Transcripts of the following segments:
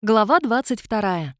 Глава 22.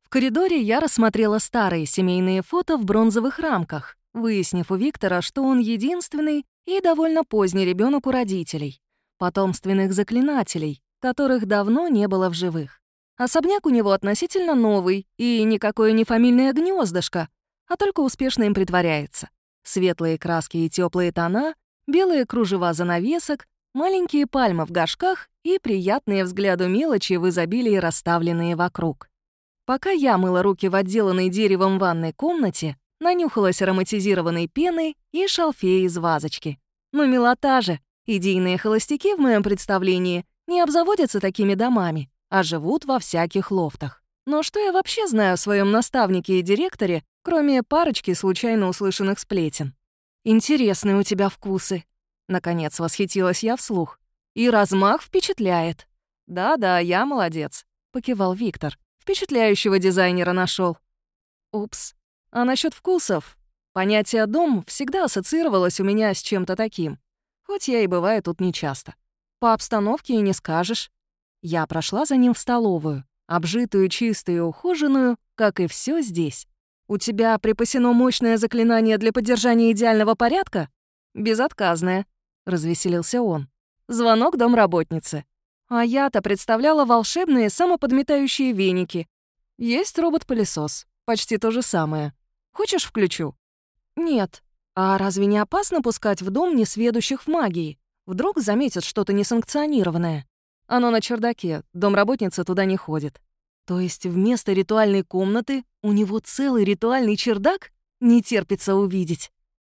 В коридоре я рассмотрела старые семейные фото в бронзовых рамках, выяснив у Виктора, что он единственный и довольно поздний ребенок у родителей, потомственных заклинателей, которых давно не было в живых. Особняк у него относительно новый, и никакое не фамильное гнездышко, а только успешно им притворяется. Светлые краски и теплые тона, белые кружева занавесок, маленькие пальмы в горшках и приятные взгляду мелочи в изобилии расставленные вокруг. Пока я мыла руки в отделанной деревом ванной комнате, нанюхалась ароматизированной пеной и шалфея из вазочки. Ну, милота же! Идейные холостяки, в моем представлении, не обзаводятся такими домами, а живут во всяких лофтах. Но что я вообще знаю о своем наставнике и директоре, кроме парочки случайно услышанных сплетен? Интересные у тебя вкусы. Наконец восхитилась я вслух. И размах впечатляет. Да-да, я молодец, покивал Виктор. Впечатляющего дизайнера нашел. Упс. А насчет вкусов? Понятие «дом» всегда ассоциировалось у меня с чем-то таким. Хоть я и бываю тут нечасто. По обстановке и не скажешь. Я прошла за ним в столовую, обжитую, чистую и ухоженную, как и все здесь. «У тебя припасено мощное заклинание для поддержания идеального порядка?» «Безотказное», — развеселился он. «Звонок домработницы. А я-то представляла волшебные самоподметающие веники. Есть робот-пылесос. Почти то же самое. Хочешь, включу?» «Нет. А разве не опасно пускать в дом несведущих в магии? Вдруг заметят что-то несанкционированное? Оно на чердаке, домработница туда не ходит. То есть вместо ритуальной комнаты у него целый ритуальный чердак? Не терпится увидеть.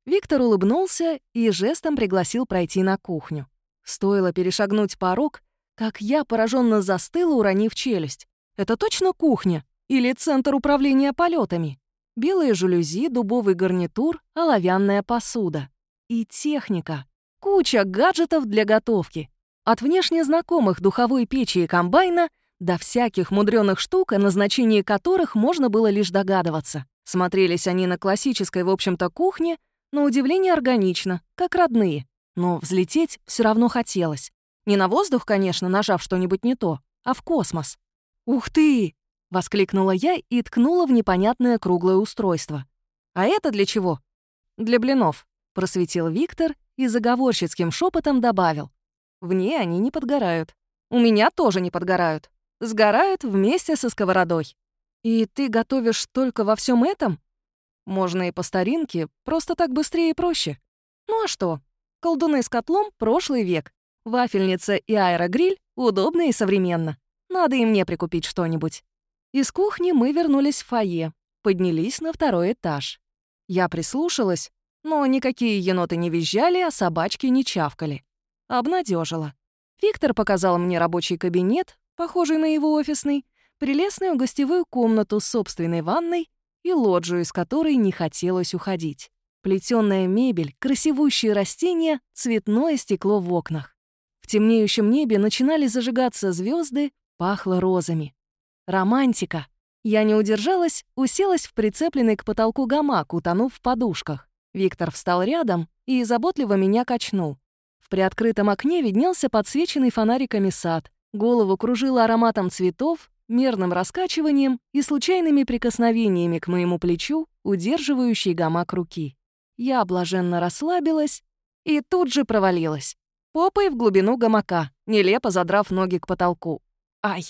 Виктор улыбнулся и жестом пригласил пройти на кухню. Стоило перешагнуть порог, как я пораженно застыла, уронив челюсть. Это точно кухня или центр управления полетами? Белые жалюзи, дубовый гарнитур, оловянная посуда. И техника. Куча гаджетов для готовки. От внешне знакомых духовой печи и комбайна до всяких мудреных штук, о назначении которых можно было лишь догадываться. Смотрелись они на классической, в общем-то, кухне — на удивление органично, как родные. Но взлететь все равно хотелось. Не на воздух, конечно, нажав что-нибудь не то, а в космос. «Ух ты!» — воскликнула я и ткнула в непонятное круглое устройство. «А это для чего?» «Для блинов», — просветил Виктор и заговорщицким шепотом добавил. «В ней они не подгорают. У меня тоже не подгорают. Сгорают вместе со сковородой». «И ты готовишь только во всем этом?» Можно и по старинке, просто так быстрее и проще. Ну а что? Колдуны с котлом — прошлый век. Вафельница и аэрогриль — удобно и современно. Надо и мне прикупить что-нибудь. Из кухни мы вернулись в фойе, поднялись на второй этаж. Я прислушалась, но никакие еноты не визжали, а собачки не чавкали. Обнадежила. Виктор показал мне рабочий кабинет, похожий на его офисный, прелестную гостевую комнату с собственной ванной и лоджию, из которой не хотелось уходить. Плетёная мебель, красивущие растения, цветное стекло в окнах. В темнеющем небе начинали зажигаться звезды, пахло розами. Романтика. Я не удержалась, уселась в прицепленный к потолку гамак, утонув в подушках. Виктор встал рядом и заботливо меня качнул. В приоткрытом окне виднелся подсвеченный фонариками сад. Голову кружило ароматом цветов, мерным раскачиванием и случайными прикосновениями к моему плечу, удерживающей гамак руки. Я блаженно расслабилась и тут же провалилась. Попой в глубину гамака, нелепо задрав ноги к потолку. Ай!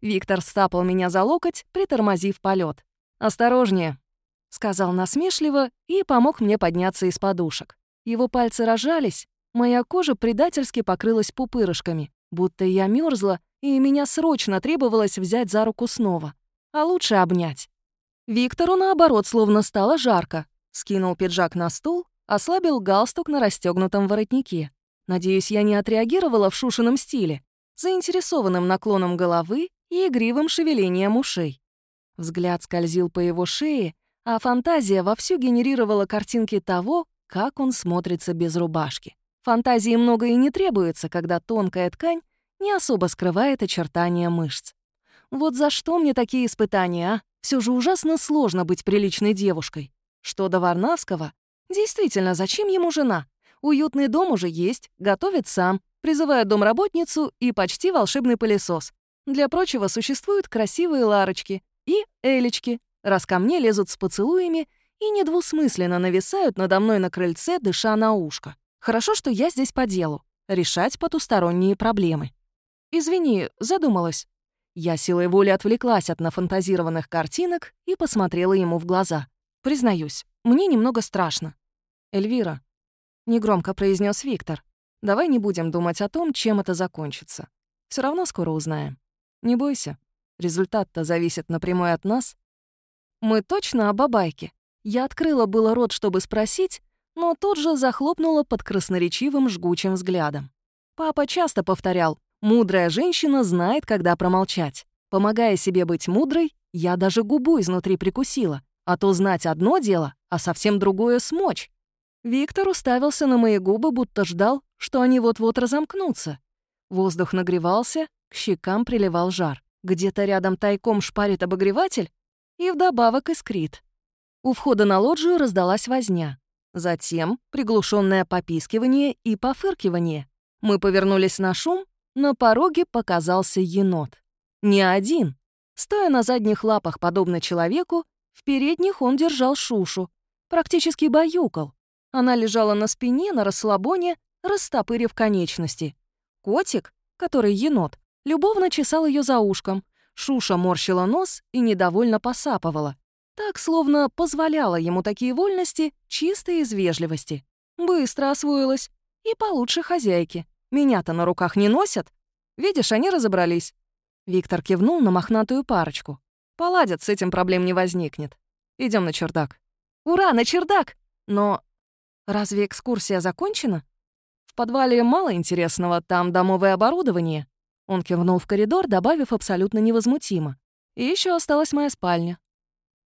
Виктор стапал меня за локоть, притормозив полет. «Осторожнее», — сказал насмешливо и помог мне подняться из подушек. Его пальцы рожались, моя кожа предательски покрылась пупырышками, будто я мерзла и меня срочно требовалось взять за руку снова, а лучше обнять. Виктору, наоборот, словно стало жарко. Скинул пиджак на стул, ослабил галстук на расстегнутом воротнике. Надеюсь, я не отреагировала в шушином стиле, заинтересованным наклоном головы и игривым шевелением ушей. Взгляд скользил по его шее, а фантазия вовсю генерировала картинки того, как он смотрится без рубашки. Фантазии много и не требуется, когда тонкая ткань не особо скрывает очертания мышц. Вот за что мне такие испытания, а? Все же ужасно сложно быть приличной девушкой. Что до Варнавского? Действительно, зачем ему жена? Уютный дом уже есть, готовит сам, призывает домработницу и почти волшебный пылесос. Для прочего существуют красивые Ларочки и Элечки, раз ко мне лезут с поцелуями и недвусмысленно нависают надо мной на крыльце, дыша на ушко. Хорошо, что я здесь по делу. Решать потусторонние проблемы. Извини, задумалась. Я силой воли отвлеклась от нафантазированных картинок и посмотрела ему в глаза. Признаюсь, мне немного страшно. «Эльвира», — негромко произнес Виктор, «давай не будем думать о том, чем это закончится. Все равно скоро узнаем. Не бойся, результат-то зависит напрямую от нас». «Мы точно о бабайке?» Я открыла было рот, чтобы спросить, но тут же захлопнула под красноречивым жгучим взглядом. Папа часто повторял, мудрая женщина знает, когда промолчать. Помогая себе быть мудрой, я даже губу изнутри прикусила, а то знать одно дело, а совсем другое смочь. Виктор уставился на мои губы, будто ждал, что они вот-вот разомкнутся. Воздух нагревался, к щекам приливал жар. Где-то рядом тайком шпарит обогреватель и вдобавок искрит. У входа на лоджию раздалась возня. Затем приглушенное попискивание и пофыркивание. Мы повернулись на шум, на пороге показался енот. Не один. Стоя на задних лапах, подобно человеку, в передних он держал Шушу, практически баюкал. Она лежала на спине, на расслабоне, растопырив конечности. Котик, который енот, любовно чесал ее за ушком. Шуша морщила нос и недовольно посапывала. Так, словно позволяла ему такие вольности чисто из вежливости. Быстро освоилась. И получше хозяйки. Меня-то на руках не носят. Видишь, они разобрались. Виктор кивнул на мохнатую парочку. Поладят, с этим проблем не возникнет. Идем на чердак. Ура, на чердак! Но разве экскурсия закончена? В подвале мало интересного, там домовое оборудование. Он кивнул в коридор, добавив абсолютно невозмутимо. И еще осталась моя спальня.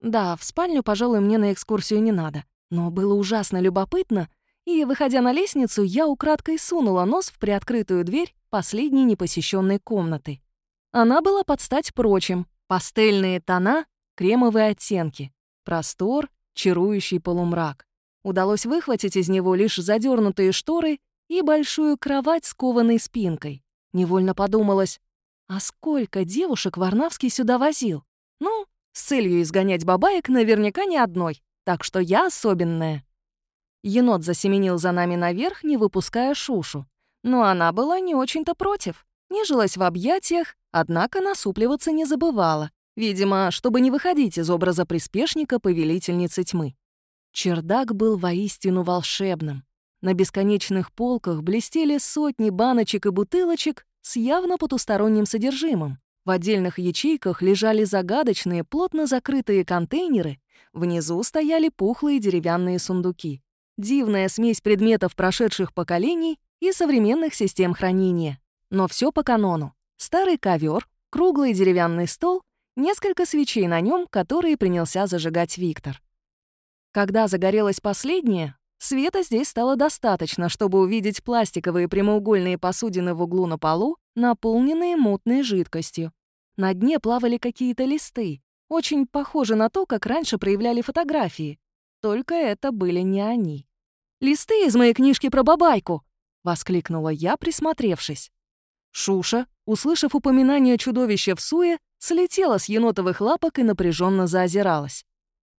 Да, в спальню, пожалуй, мне на экскурсию не надо. Но было ужасно любопытно, и, выходя на лестницу, я украдкой сунула нос в приоткрытую дверь последней непосещенной комнаты. Она была под стать прочим. Пастельные тона, кремовые оттенки, простор, чарующий полумрак. Удалось выхватить из него лишь задернутые шторы и большую кровать с кованой спинкой. Невольно подумалось, а сколько девушек Варнавский сюда возил? Ну, с целью изгонять бабаек наверняка не одной, так что я особенная. Енот засеменил за нами наверх, не выпуская Шушу. Но она была не очень-то против. Нежилась в объятиях, однако насупливаться не забывала. Видимо, чтобы не выходить из образа приспешника повелительницы тьмы. Чердак был воистину волшебным. На бесконечных полках блестели сотни баночек и бутылочек с явно потусторонним содержимым. В отдельных ячейках лежали загадочные, плотно закрытые контейнеры, внизу стояли пухлые деревянные сундуки. Дивная смесь предметов прошедших поколений и современных систем хранения. Но все по канону. Старый ковер, круглый деревянный стол, несколько свечей на нем, которые принялся зажигать Виктор. Когда загорелась последняя, света здесь стало достаточно, чтобы увидеть пластиковые прямоугольные посудины в углу на полу наполненные мутной жидкостью. На дне плавали какие-то листы, очень похожи на то, как раньше проявляли фотографии. Только это были не они. «Листы из моей книжки про бабайку!» — воскликнула я, присмотревшись. Шуша, услышав упоминание чудовища в суе, слетела с енотовых лапок и напряженно заозиралась.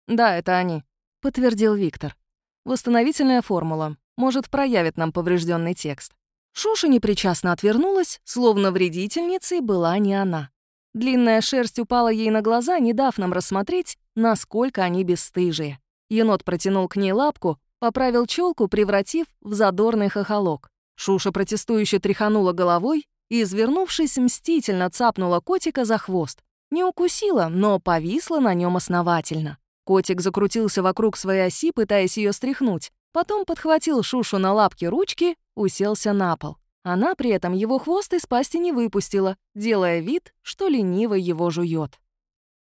«Да, это они», — подтвердил Виктор. «Восстановительная формула. Может, проявит нам поврежденный текст». Шуша непричастно отвернулась, словно вредительницей была не она. Длинная шерсть упала ей на глаза, не дав нам рассмотреть, насколько они бесстыжие. Енот протянул к ней лапку, поправил челку, превратив в задорный хохолок. Шуша протестующе тряханула головой и, извернувшись, мстительно цапнула котика за хвост. Не укусила, но повисла на нем основательно. Котик закрутился вокруг своей оси, пытаясь ее стряхнуть. Потом подхватил Шушу на лапки ручки, уселся на пол. Она при этом его хвост из пасти не выпустила, делая вид, что лениво его жует.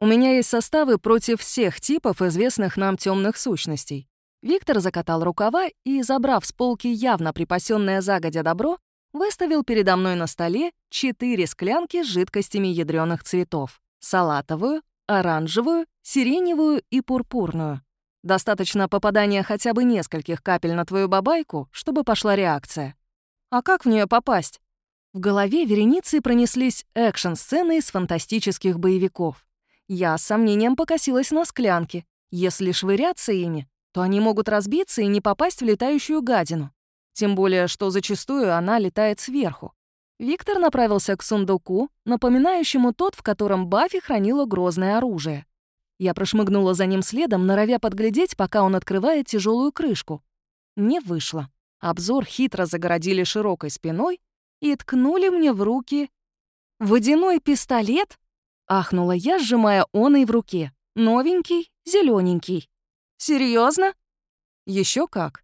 У меня есть составы против всех типов известных нам темных сущностей. Виктор закатал рукава и, забрав с полки явно припасенное загодя добро, выставил передо мной на столе четыре склянки с жидкостями ядреных цветов — салатовую, оранжевую, сиреневую и пурпурную. Достаточно попадания хотя бы нескольких капель на твою бабайку, чтобы пошла реакция. А как в нее попасть? В голове вереницей пронеслись экшн-сцены из фантастических боевиков. Я с сомнением покосилась на склянки. Если швыряться ими, то они могут разбиться и не попасть в летающую гадину. Тем более, что зачастую она летает сверху. Виктор направился к сундуку, напоминающему тот, в котором Баффи хранила грозное оружие. Я прошмыгнула за ним следом, норовя подглядеть, пока он открывает тяжелую крышку. Не вышло. Обзор хитро загородили широкой спиной и ткнули мне в руки... «Водяной пистолет?» — ахнула я, сжимая он и в руке. «Новенький, зелененький. Серьезно? Еще как.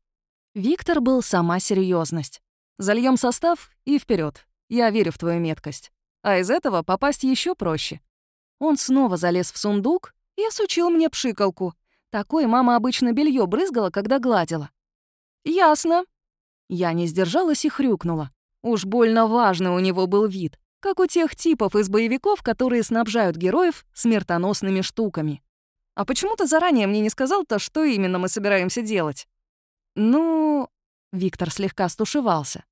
Виктор был сама серьезность. Зальем состав и вперед. Я верю в твою меткость. А из этого попасть еще проще. Он снова залез в сундук и осучил мне пшикалку. Такой мама обычно белье брызгала, когда гладила. «Ясно». Я не сдержалась и хрюкнула. Уж больно важный у него был вид, как у тех типов из боевиков, которые снабжают героев смертоносными штуками. «А почему ты заранее мне не сказал-то, что именно мы собираемся делать?» «Ну...» — Виктор слегка стушевался.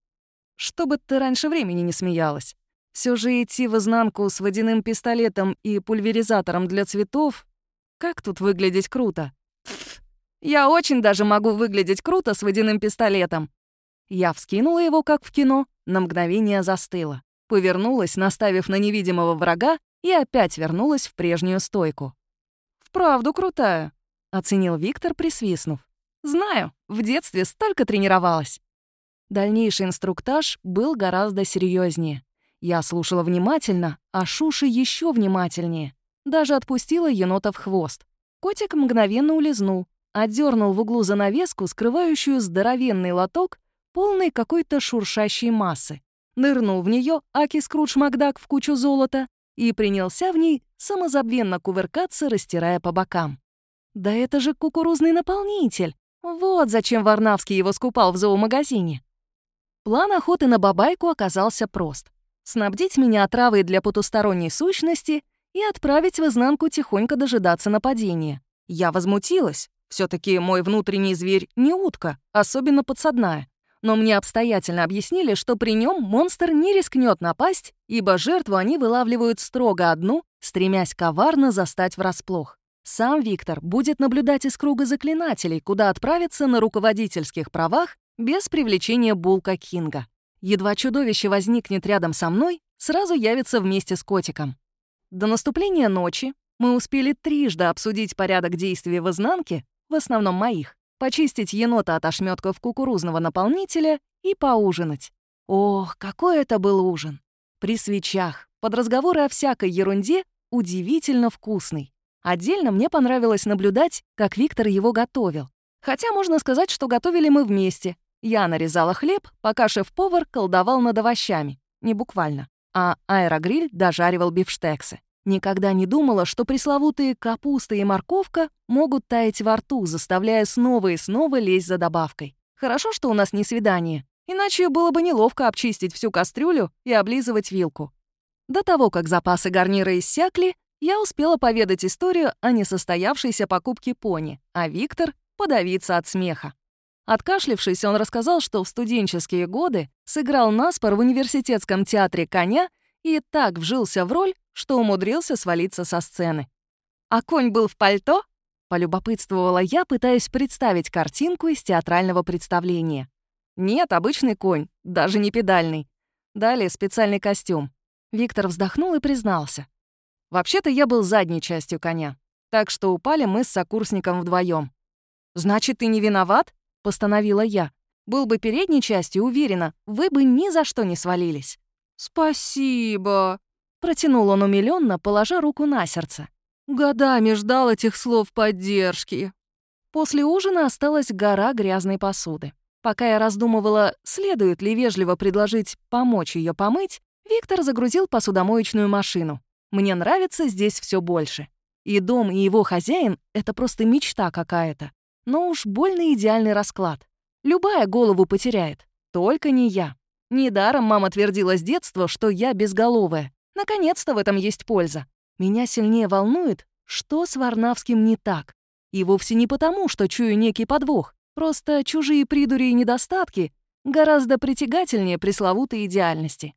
«Чтобы ты раньше времени не смеялась. Все же идти в изнанку с водяным пистолетом и пульверизатором для цветов как тут выглядеть круто? Я очень даже могу выглядеть круто с водяным пистолетом. Я вскинула его, как в кино, на мгновение застыла. Повернулась, наставив на невидимого врага, и опять вернулась в прежнюю стойку. «Вправду крутая», — оценил Виктор, присвистнув. «Знаю, в детстве столько тренировалась». Дальнейший инструктаж был гораздо серьезнее. Я слушала внимательно, а Шуши еще внимательнее. Даже отпустила енота в хвост. Котик мгновенно улизнул, отдернул в углу занавеску, скрывающую здоровенный лоток, полный какой-то шуршащей массы. Нырнул в нее Аки Скрудж Макдак в кучу золота и принялся в ней самозабвенно кувыркаться, растирая по бокам. Да это же кукурузный наполнитель! Вот зачем Варнавский его скупал в зоомагазине. План охоты на бабайку оказался прост. Снабдить меня отравой для потусторонней сущности — и отправить в изнанку тихонько дожидаться нападения. Я возмутилась. все таки мой внутренний зверь не утка, особенно подсадная. Но мне обстоятельно объяснили, что при нем монстр не рискнет напасть, ибо жертву они вылавливают строго одну, стремясь коварно застать врасплох. Сам Виктор будет наблюдать из круга заклинателей, куда отправиться на руководительских правах без привлечения Булка Кинга. Едва чудовище возникнет рядом со мной, сразу явится вместе с котиком. До наступления ночи мы успели трижды обсудить порядок действий в изнанке, в основном моих, почистить енота от ошметков кукурузного наполнителя и поужинать. Ох, какой это был ужин! При свечах, под разговоры о всякой ерунде, удивительно вкусный. Отдельно мне понравилось наблюдать, как Виктор его готовил. Хотя можно сказать, что готовили мы вместе. Я нарезала хлеб, пока шеф-повар колдовал над овощами. Не буквально. А аэрогриль дожаривал бифштексы. Никогда не думала, что пресловутые капуста и морковка могут таять во рту, заставляя снова и снова лезть за добавкой. Хорошо, что у нас не свидание, иначе было бы неловко обчистить всю кастрюлю и облизывать вилку. До того, как запасы гарнира иссякли, я успела поведать историю о несостоявшейся покупке пони, а Виктор — подавиться от смеха. Откашлившись, он рассказал, что в студенческие годы сыграл наспор в университетском театре «Коня» и так вжился в роль, что умудрился свалиться со сцены. «А конь был в пальто?» — полюбопытствовала я, пытаясь представить картинку из театрального представления. «Нет, обычный конь, даже не педальный. Далее специальный костюм». Виктор вздохнул и признался. «Вообще-то я был задней частью коня, так что упали мы с сокурсником вдвоем. «Значит, ты не виноват?» — постановила я. «Был бы передней частью, уверена, вы бы ни за что не свалились». «Спасибо», Протянул он умилённо, положа руку на сердце. Годами ждал этих слов поддержки. После ужина осталась гора грязной посуды. Пока я раздумывала, следует ли вежливо предложить помочь ее помыть, Виктор загрузил посудомоечную машину. Мне нравится здесь все больше. И дом, и его хозяин — это просто мечта какая-то. Но уж больно идеальный расклад. Любая голову потеряет, только не я. Недаром мама твердила с детства, что я безголовая. Наконец-то в этом есть польза. Меня сильнее волнует, что с Варнавским не так. И вовсе не потому, что чую некий подвох. Просто чужие придури и недостатки гораздо притягательнее пресловутой идеальности.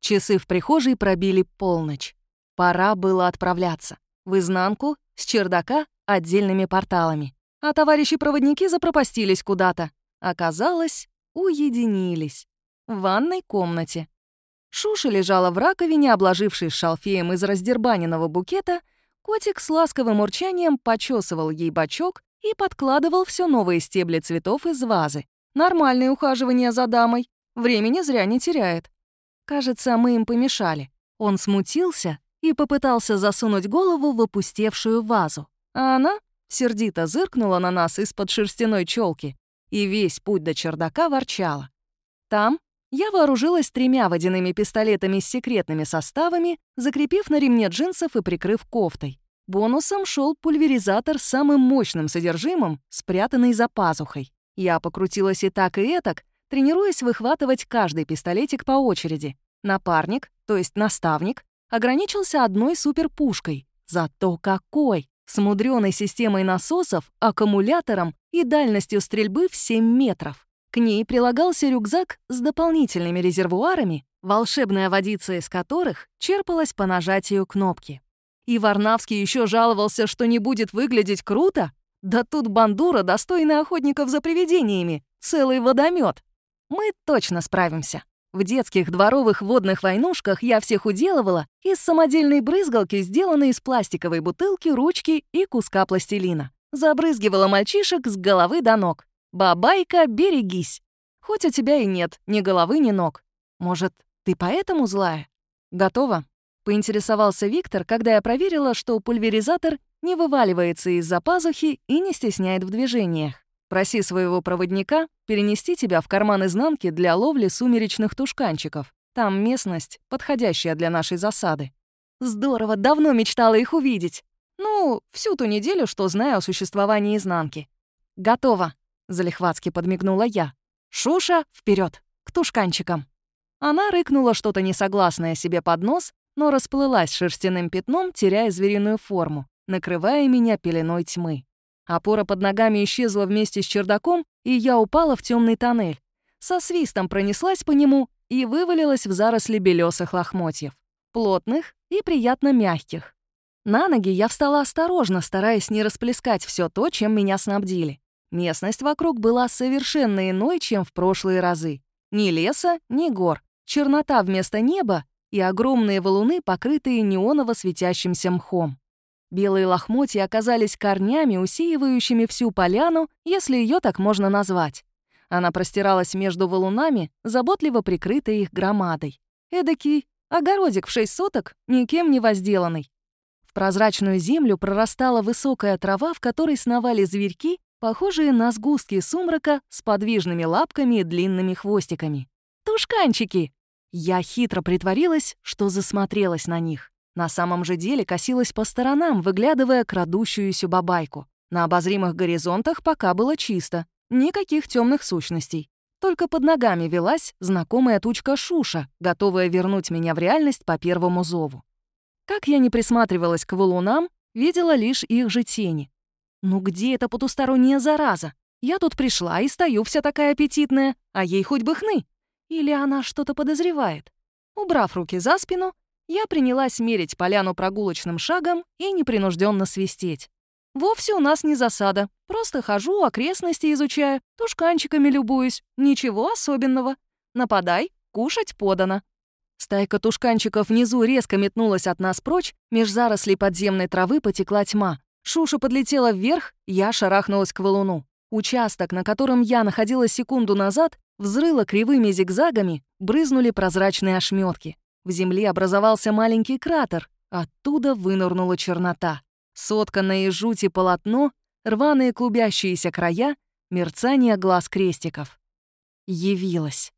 Часы в прихожей пробили полночь. Пора было отправляться. В изнанку, с чердака, отдельными порталами. А товарищи-проводники запропастились куда-то. Оказалось, уединились. В ванной комнате. Шуша лежала в раковине, обложившись шалфеем из раздербаненного букета. Котик с ласковым урчанием почесывал ей бочок и подкладывал все новые стебли цветов из вазы. Нормальное ухаживание за дамой. Времени зря не теряет. Кажется, мы им помешали. Он смутился и попытался засунуть голову в опустевшую вазу. А она сердито зыркнула на нас из-под шерстяной челки и весь путь до чердака ворчала. Там я вооружилась тремя водяными пистолетами с секретными составами, закрепив на ремне джинсов и прикрыв кофтой. Бонусом шел пульверизатор с самым мощным содержимым, спрятанный за пазухой. Я покрутилась и так, и этак, тренируясь выхватывать каждый пистолетик по очереди. Напарник, то есть наставник, ограничился одной суперпушкой. Зато какой! С мудреной системой насосов, аккумулятором и дальностью стрельбы в 7 метров. К ней прилагался рюкзак с дополнительными резервуарами, волшебная водица из которых черпалась по нажатию кнопки. И Варнавский еще жаловался, что не будет выглядеть круто. Да тут бандура, достойная охотников за привидениями, целый водомет. Мы точно справимся. В детских дворовых водных войнушках я всех уделывала из самодельной брызгалки, сделанной из пластиковой бутылки, ручки и куска пластилина. Забрызгивала мальчишек с головы до ног. «Бабайка, берегись! Хоть у тебя и нет ни головы, ни ног. Может, ты поэтому злая?» «Готово?» — поинтересовался Виктор, когда я проверила, что пульверизатор не вываливается из-за пазухи и не стесняет в движениях. Проси своего проводника перенести тебя в карман изнанки для ловли сумеречных тушканчиков. Там местность, подходящая для нашей засады. Здорово, давно мечтала их увидеть. Ну, всю ту неделю, что знаю о существовании изнанки. Готово, залихватски подмигнула я. Шуша, вперед, к тушканчикам. Она рыкнула что-то несогласное себе под нос, но расплылась шерстяным пятном, теряя звериную форму, накрывая меня пеленой тьмы. Опора под ногами исчезла вместе с чердаком, и я упала в темный тоннель. Со свистом пронеслась по нему и вывалилась в заросли белесых лохмотьев. Плотных и приятно мягких. На ноги я встала осторожно, стараясь не расплескать все то, чем меня снабдили. Местность вокруг была совершенно иной, чем в прошлые разы. Ни леса, ни гор. Чернота вместо неба и огромные валуны, покрытые неоново светящимся мхом. Белые лохмотья оказались корнями, усеивающими всю поляну, если ее так можно назвать. Она простиралась между валунами, заботливо прикрытая их громадой. Эдакий огородик в шесть соток, никем не возделанный. В прозрачную землю прорастала высокая трава, в которой сновали зверьки, похожие на сгустки сумрака с подвижными лапками и длинными хвостиками. Тушканчики! Я хитро притворилась, что засмотрелась на них. На самом же деле косилась по сторонам, выглядывая крадущуюся бабайку. На обозримых горизонтах пока было чисто, никаких темных сущностей. Только под ногами велась знакомая тучка Шуша, готовая вернуть меня в реальность по первому зову. Как я не присматривалась к валунам, видела лишь их же тени. Ну где эта потусторонняя зараза? Я тут пришла и стою вся такая аппетитная, а ей хоть бы хны. Или она что-то подозревает? Убрав руки за спину, я принялась мерить поляну прогулочным шагом и непринужденно свистеть. Вовсе у нас не засада. Просто хожу, окрестности изучаю, тушканчиками любуюсь. Ничего особенного. Нападай, кушать подано. Стайка тушканчиков внизу резко метнулась от нас прочь, меж зарослей подземной травы потекла тьма. Шуша подлетела вверх, я шарахнулась к валуну. Участок, на котором я находилась секунду назад, взрыло кривыми зигзагами, брызнули прозрачные ошметки. В земле образовался маленький кратер, оттуда вынырнула чернота. Сотканное из жути полотно, рваные клубящиеся края, мерцание глаз крестиков. Явилась.